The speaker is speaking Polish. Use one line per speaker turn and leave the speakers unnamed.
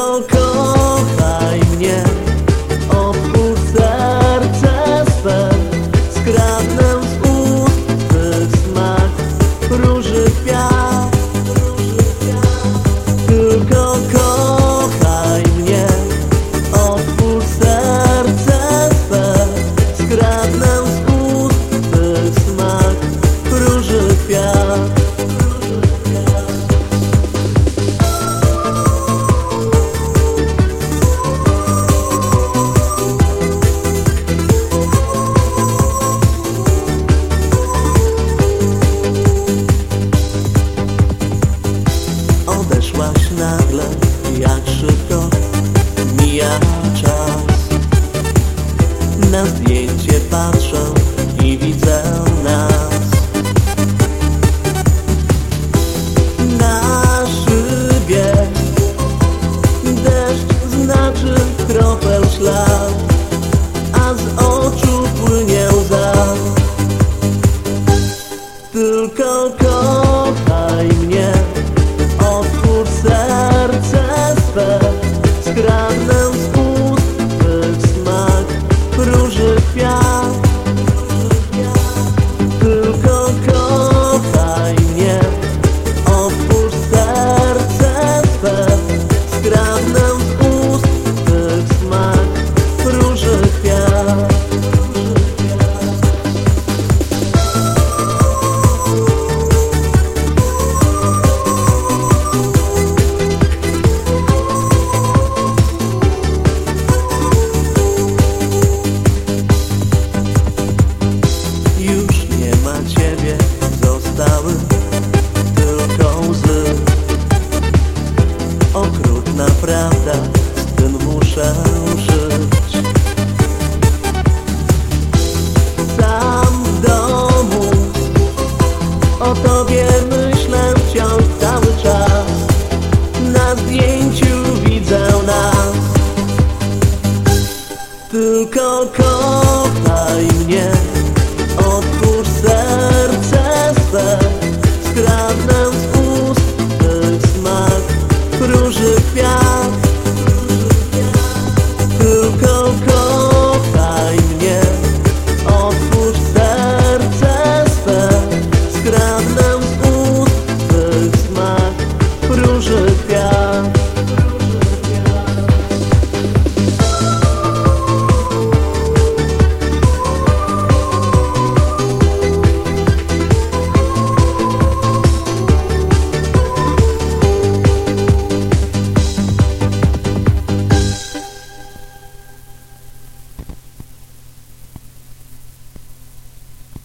Pokochaj mnie. go tobie myślę wciąż cały czas. Na zdjęciu widzę nas. Tylko kochaj mnie Otwórz serce.